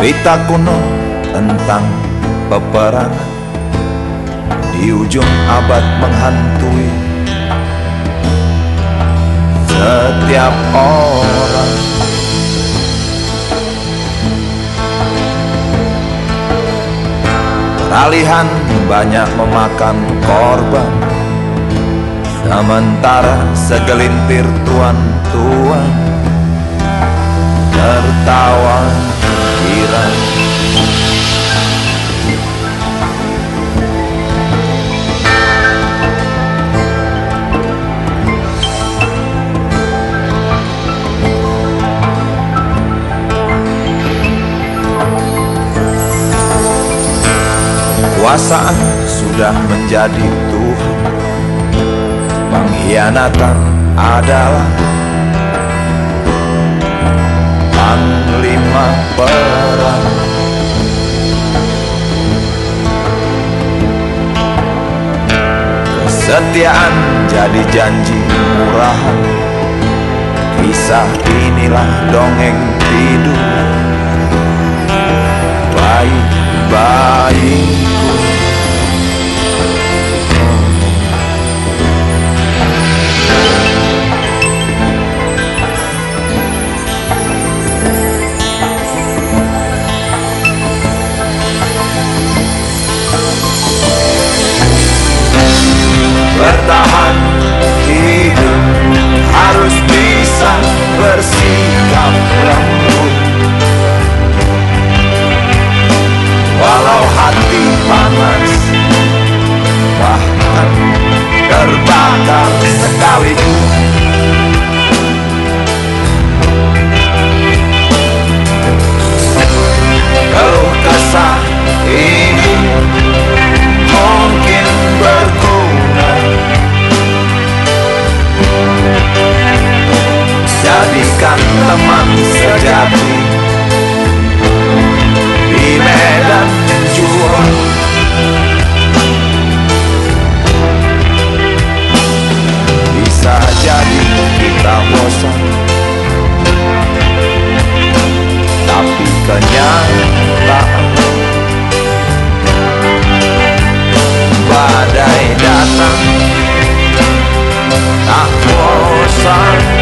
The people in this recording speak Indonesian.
Cerita kuno tentang peperangan. Di ujung abad menghantui. Setiap orang. Peralihan banyak memakan korban. Sementara segelintir tuan-tuan Tertawa Kekuasaan sudah menjadi Tuhan. Pengkhianatan adalah Perang Kesetiaan jadi janji murahan. Kisah inilah dongeng tidur Baik-baikku Jadikan teman sejati. Di medan juang. Bisa jadi kita bosan. Tapi kenyataan badai datang. Tak bosan